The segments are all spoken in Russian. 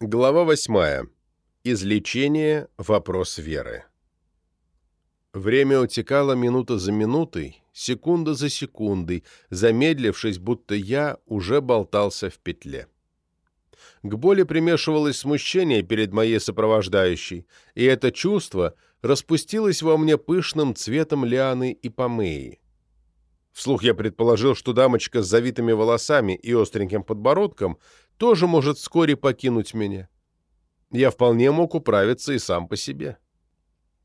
Глава 8. Излечение. Вопрос веры. Время утекало минута за минутой, секунда за секундой, замедлившись, будто я уже болтался в петле. К боли примешивалось смущение перед моей сопровождающей, и это чувство распустилось во мне пышным цветом лианы и помеи. Вслух я предположил, что дамочка с завитыми волосами и остреньким подбородком тоже может вскоре покинуть меня. Я вполне мог управиться и сам по себе.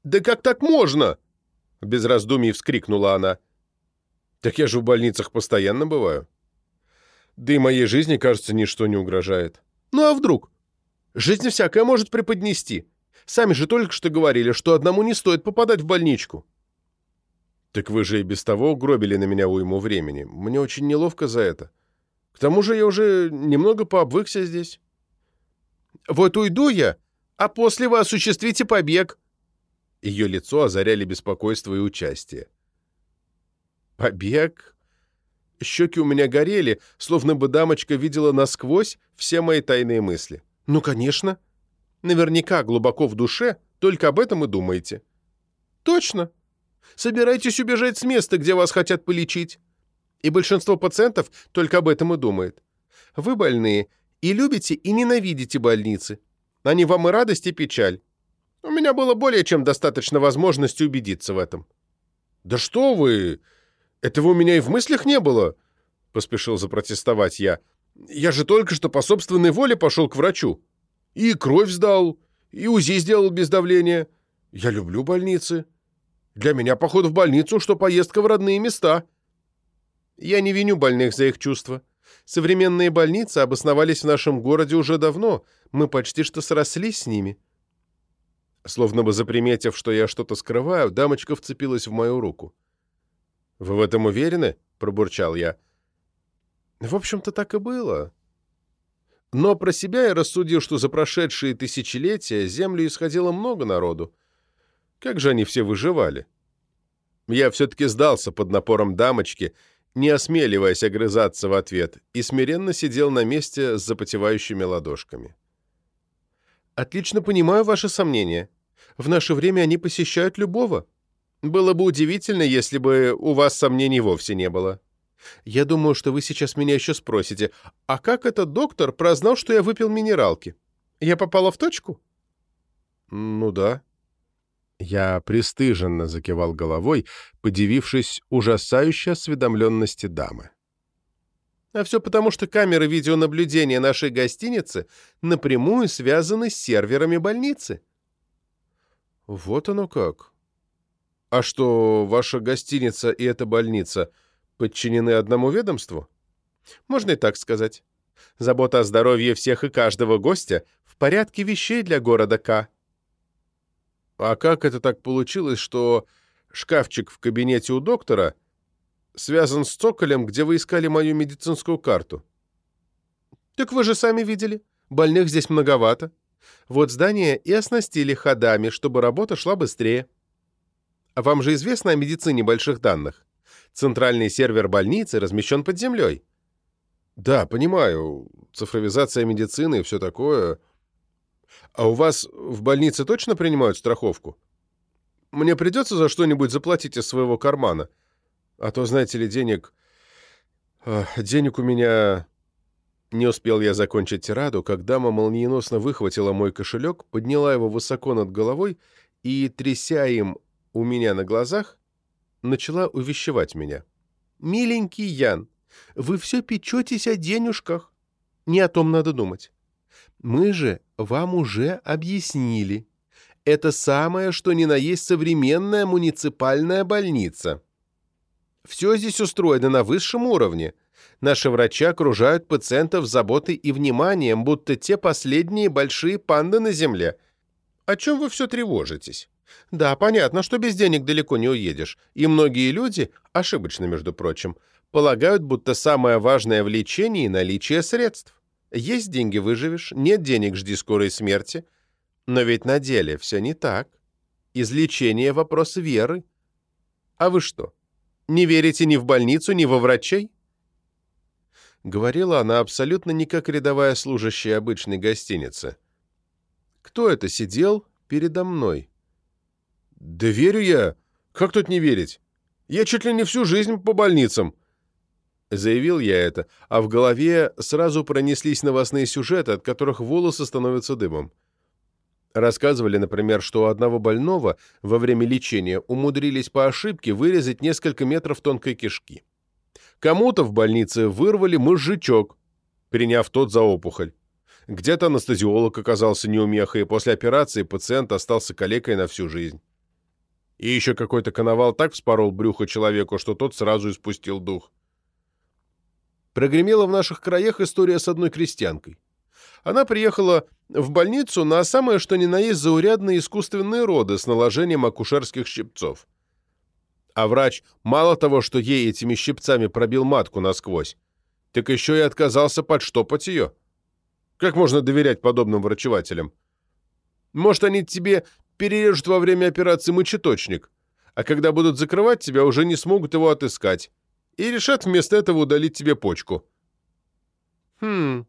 «Да как так можно?» — без раздумий вскрикнула она. «Так я же в больницах постоянно бываю. Да и моей жизни, кажется, ничто не угрожает. Ну а вдруг? Жизнь всякое может преподнести. Сами же только что говорили, что одному не стоит попадать в больничку». «Так вы же и без того угробили на меня уйму времени. Мне очень неловко за это. К тому же я уже немного пообвыкся здесь». «Вот уйду я, а после вы осуществите побег». Ее лицо озаряли беспокойство и участие. «Побег?» Щеки у меня горели, словно бы дамочка видела насквозь все мои тайные мысли. «Ну, конечно. Наверняка глубоко в душе только об этом и думаете». «Точно. Собирайтесь убежать с места, где вас хотят полечить. И большинство пациентов только об этом и думает. Вы больные и любите и ненавидите больницы. Они вам и радость, и печаль. У меня было более чем достаточно возможности убедиться в этом». «Да что вы! Этого у меня и в мыслях не было!» — поспешил запротестовать я. «Я же только что по собственной воле пошел к врачу. И кровь сдал, и УЗИ сделал без давления. Я люблю больницы». Для меня поход в больницу, что поездка в родные места. Я не виню больных за их чувства. Современные больницы обосновались в нашем городе уже давно. Мы почти что срослись с ними. Словно бы заприметив, что я что-то скрываю, дамочка вцепилась в мою руку. «Вы в этом уверены?» — пробурчал я. «В общем-то, так и было». Но про себя я рассудил, что за прошедшие тысячелетия землю исходило много народу. Как же они все выживали? Я все-таки сдался под напором дамочки, не осмеливаясь огрызаться в ответ, и смиренно сидел на месте с запотевающими ладошками. «Отлично понимаю ваши сомнения. В наше время они посещают любого. Было бы удивительно, если бы у вас сомнений вовсе не было. Я думаю, что вы сейчас меня еще спросите, а как этот доктор прознал, что я выпил минералки? Я попала в точку?» «Ну да», я пристыженно закивал головой, подивившись ужасающей осведомленности дамы. А все потому, что камеры видеонаблюдения нашей гостиницы напрямую связаны с серверами больницы. Вот оно как. А что, ваша гостиница и эта больница подчинены одному ведомству? Можно и так сказать. Забота о здоровье всех и каждого гостя в порядке вещей для города К. А как это так получилось, что шкафчик в кабинете у доктора связан с цоколем, где вы искали мою медицинскую карту? Так вы же сами видели. Больных здесь многовато. Вот здание и оснастили ходами, чтобы работа шла быстрее. А вам же известно о медицине больших данных? Центральный сервер больницы размещен под землей. Да, понимаю. Цифровизация медицины и все такое. А у вас в больнице точно принимают страховку? Мне придется за что-нибудь заплатить из своего кармана. А то, знаете ли, денег... Денег у меня... Не успел я закончить тираду, как дама молниеносно выхватила мой кошелек, подняла его высоко над головой и, тряся им у меня на глазах, начала увещевать меня. «Миленький Ян, вы все печетесь о денежках. Не о том надо думать. Мы же вам уже объяснили. Это самое, что ни на есть современная муниципальная больница. Все здесь устроено на высшем уровне. Наши врачи окружают пациентов заботой и вниманием, будто те последние большие панды на земле. О чем вы все тревожитесь? Да, понятно, что без денег далеко не уедешь. И многие люди, ошибочно, между прочим, полагают, будто самое важное в лечении – наличие средств. Есть деньги – выживешь, нет денег – жди скорой смерти. Но ведь на деле все не так. Излечение – вопрос веры. А вы что, не верите ни в больницу, ни во врачей? Говорила она абсолютно не как рядовая служащая обычной гостиницы – кто это сидел передо мной. «Да верю я. Как тут не верить? Я чуть ли не всю жизнь по больницам». Заявил я это, а в голове сразу пронеслись новостные сюжеты, от которых волосы становятся дымом. Рассказывали, например, что у одного больного во время лечения умудрились по ошибке вырезать несколько метров тонкой кишки. Кому-то в больнице вырвали мозжечок, приняв тот за опухоль. Где-то анестезиолог оказался неумехой, и после операции пациент остался калекой на всю жизнь. И еще какой-то коновал так вспорол брюхо человеку, что тот сразу испустил дух. Прогремела в наших краях история с одной крестьянкой. Она приехала в больницу на самое что ни на есть заурядные искусственные роды с наложением акушерских щипцов. А врач мало того, что ей этими щипцами пробил матку насквозь, так еще и отказался подштопать ее. Как можно доверять подобным врачевателям? Может, они тебе перережут во время операции мочеточник, а когда будут закрывать тебя, уже не смогут его отыскать, и решат вместо этого удалить тебе почку. Хм,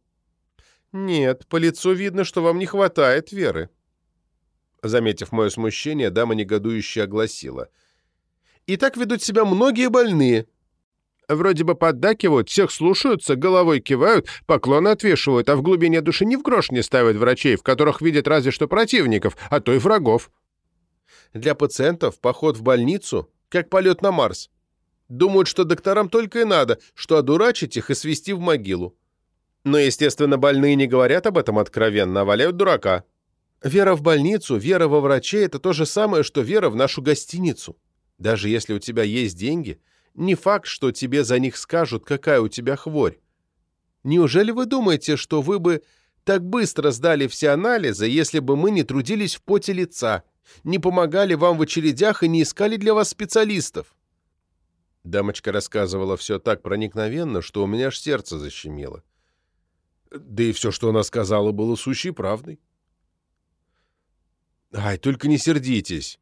нет, по лицу видно, что вам не хватает веры. Заметив мое смущение, дама негодующе огласила. И так ведут себя многие больные. Вроде бы поддакивают, всех слушаются, головой кивают, поклоны отвешивают, а в глубине души ни в грош не ставят врачей, в которых видят разве что противников, а то и врагов. Для пациентов поход в больницу как полет на Марс. Думают, что докторам только и надо, что одурачить их и свести в могилу. Но, естественно, больные не говорят об этом откровенно, а валяют дурака. Вера в больницу, вера во врачей – это то же самое, что вера в нашу гостиницу. Даже если у тебя есть деньги, не факт, что тебе за них скажут, какая у тебя хворь. Неужели вы думаете, что вы бы так быстро сдали все анализы, если бы мы не трудились в поте лица, не помогали вам в очередях и не искали для вас специалистов?» Дамочка рассказывала все так проникновенно, что у меня аж сердце защемило. Да и все, что она сказала, было сущей правдой. «Ай, только не сердитесь.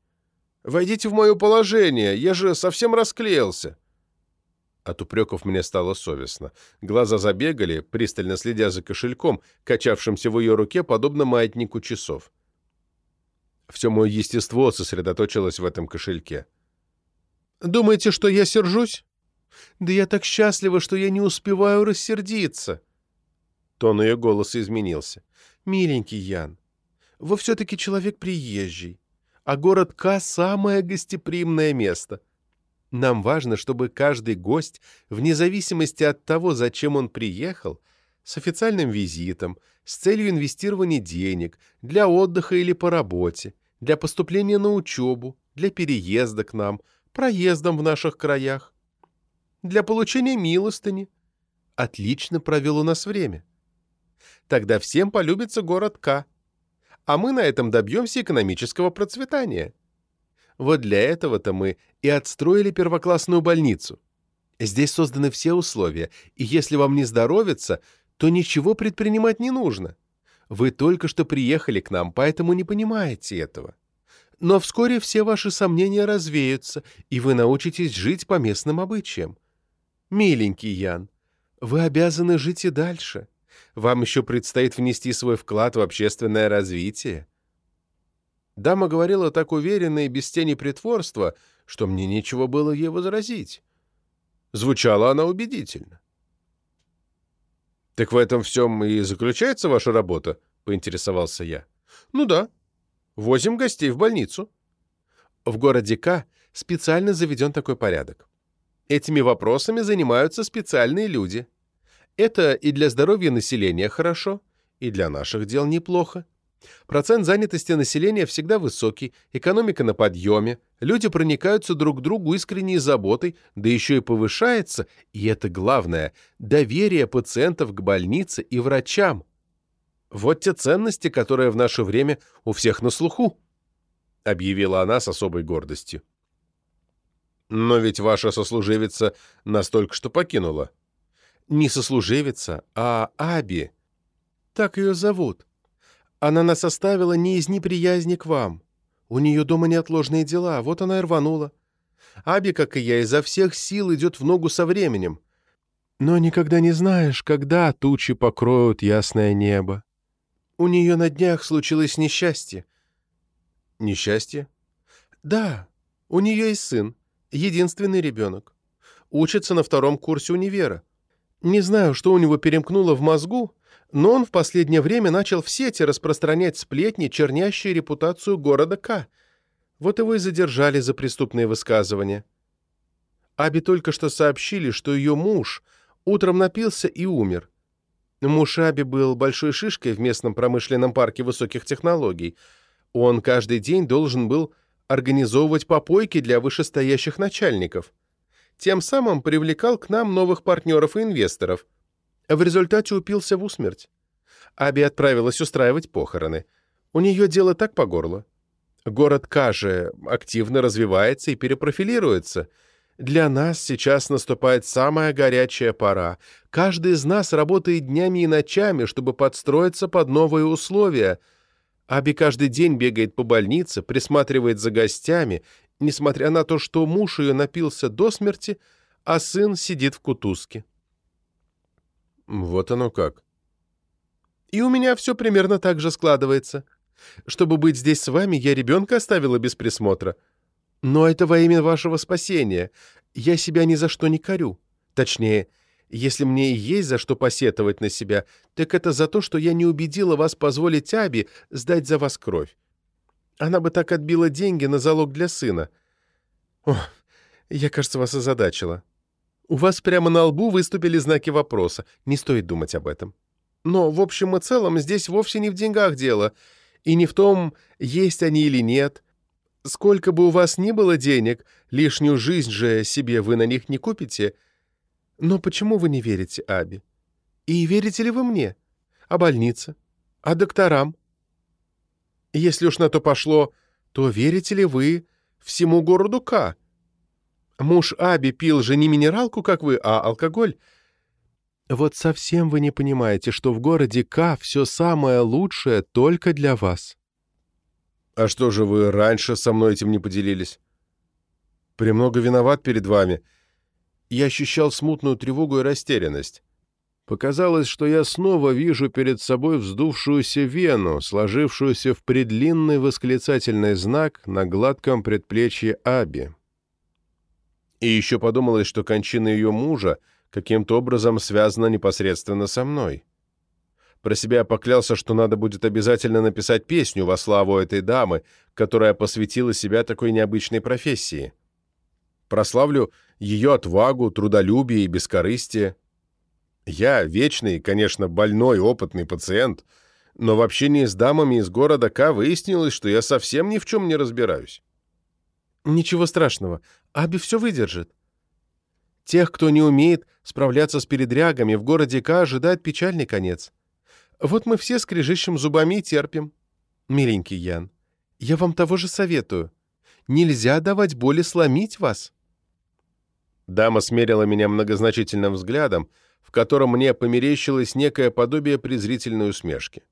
Войдите в мое положение, я же совсем расклеился». От упреков мне стало совестно. Глаза забегали, пристально следя за кошельком, качавшимся в ее руке, подобно маятнику часов. Все мое естество сосредоточилось в этом кошельке. «Думаете, что я сержусь? Да я так счастлива, что я не успеваю рассердиться». Тон ее голоса изменился. «Миленький Ян, вы все-таки человек приезжий, а город К — самое гостеприимное место. Нам важно, чтобы каждый гость, вне зависимости от того, зачем он приехал, с официальным визитом, с целью инвестирования денег, для отдыха или по работе, для поступления на учебу, для переезда к нам, проездом в наших краях, для получения милостыни, отлично провел у нас время. Тогда всем полюбится город К. А мы на этом добьемся экономического процветания. Вот для этого-то мы и отстроили первоклассную больницу. Здесь созданы все условия, и если вам не здоровится, то ничего предпринимать не нужно. Вы только что приехали к нам, поэтому не понимаете этого. Но вскоре все ваши сомнения развеются, и вы научитесь жить по местным обычаям. Миленький Ян, вы обязаны жить и дальше. Вам еще предстоит внести свой вклад в общественное развитие». Дама говорила так уверенно и без тени притворства, что мне нечего было ей возразить. Звучала она убедительно. «Так в этом всем и заключается ваша работа?» — поинтересовался я. «Ну да. Возим гостей в больницу». В городе К специально заведен такой порядок. Этими вопросами занимаются специальные люди — это и для здоровья населения хорошо, и для наших дел неплохо. Процент занятости населения всегда высокий, экономика на подъеме, люди проникаются друг к другу искренней заботой, да еще и повышается, и это главное, доверие пациентов к больнице и врачам. Вот те ценности, которые в наше время у всех на слуху, объявила она с особой гордостью. Но ведь ваша сослуживица настолько что покинула не сослуживица, а Аби. Так ее зовут. Она нас оставила не из неприязни к вам. У нее дома неотложные дела, вот она и рванула. Аби, как и я, изо всех сил идет в ногу со временем. Но никогда не знаешь, когда тучи покроют ясное небо. У нее на днях случилось несчастье. Несчастье? Да, у нее есть сын, единственный ребенок. Учится на втором курсе универа. Не знаю, что у него перемкнуло в мозгу, но он в последнее время начал в сети распространять сплетни, чернящие репутацию города К. Вот его и задержали за преступные высказывания. Аби только что сообщили, что ее муж утром напился и умер. Муж Аби был большой шишкой в местном промышленном парке высоких технологий. Он каждый день должен был организовывать попойки для вышестоящих начальников. Тем самым привлекал к нам новых партнеров и инвесторов. В результате упился в усмерть. Аби отправилась устраивать похороны. У нее дело так по горло. Город Каже активно развивается и перепрофилируется — для нас сейчас наступает самая горячая пора. Каждый из нас работает днями и ночами, чтобы подстроиться под новые условия. Аби каждый день бегает по больнице, присматривает за гостями, несмотря на то, что муж ее напился до смерти, а сын сидит в кутузке. Вот оно как. И у меня все примерно так же складывается. Чтобы быть здесь с вами, я ребенка оставила без присмотра — но это во имя вашего спасения. Я себя ни за что не корю. Точнее, если мне и есть за что посетовать на себя, так это за то, что я не убедила вас позволить Аби сдать за вас кровь. Она бы так отбила деньги на залог для сына. О, я, кажется, вас озадачила. У вас прямо на лбу выступили знаки вопроса. Не стоит думать об этом. Но, в общем и целом, здесь вовсе не в деньгах дело. И не в том, есть они или нет — Сколько бы у вас ни было денег, лишнюю жизнь же себе вы на них не купите. Но почему вы не верите Аби? И верите ли вы мне? А больнице? А докторам? Если уж на то пошло, то верите ли вы всему городу К? Муж Аби пил же не минералку, как вы, а алкоголь. Вот совсем вы не понимаете, что в городе К все самое лучшее только для вас. «А что же вы раньше со мной этим не поделились?» «Премного виноват перед вами». Я ощущал смутную тревогу и растерянность. Показалось, что я снова вижу перед собой вздувшуюся вену, сложившуюся в предлинный восклицательный знак на гладком предплечье Аби. И еще подумалось, что кончина ее мужа каким-то образом связана непосредственно со мной. Про себя поклялся, что надо будет обязательно написать песню во славу этой дамы, которая посвятила себя такой необычной профессии. Прославлю ее отвагу, трудолюбие и бескорыстие. Я вечный, конечно, больной, опытный пациент, но в общении с дамами из города К выяснилось, что я совсем ни в чем не разбираюсь. Ничего страшного, Аби все выдержит. Тех, кто не умеет справляться с передрягами, в городе К ожидает печальный конец. Вот мы все скрежещем зубами и терпим. Миленький Ян, я вам того же советую. Нельзя давать боли сломить вас. Дама смерила меня многозначительным взглядом, в котором мне померещилось некое подобие презрительной усмешки.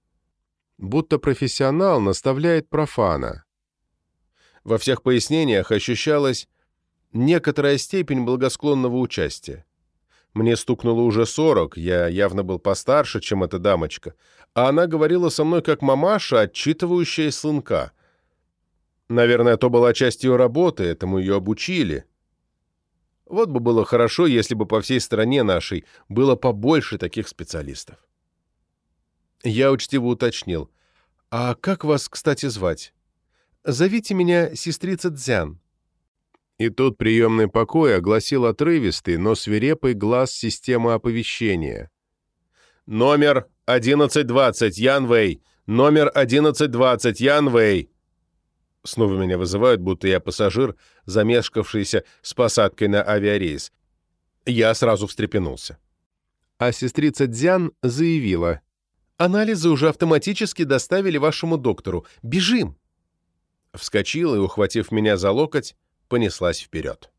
Будто профессионал наставляет профана. Во всех пояснениях ощущалась некоторая степень благосклонного участия. Мне стукнуло уже сорок, я явно был постарше, чем эта дамочка, а она говорила со мной как мамаша, отчитывающая сынка. Наверное, то была часть ее работы, этому ее обучили. Вот бы было хорошо, если бы по всей стране нашей было побольше таких специалистов. Я учтиво уточнил. «А как вас, кстати, звать?» «Зовите меня сестрица Дзян». И тут приемный покой огласил отрывистый, но свирепый глаз системы оповещения. «Номер 1120, Ян Вэй! Номер 1120, Ян Вэй!» Снова меня вызывают, будто я пассажир, замешкавшийся с посадкой на авиарейс. Я сразу встрепенулся. А сестрица Дзян заявила. «Анализы уже автоматически доставили вашему доктору. Бежим!» Вскочил и, ухватив меня за локоть, понеслась вперед.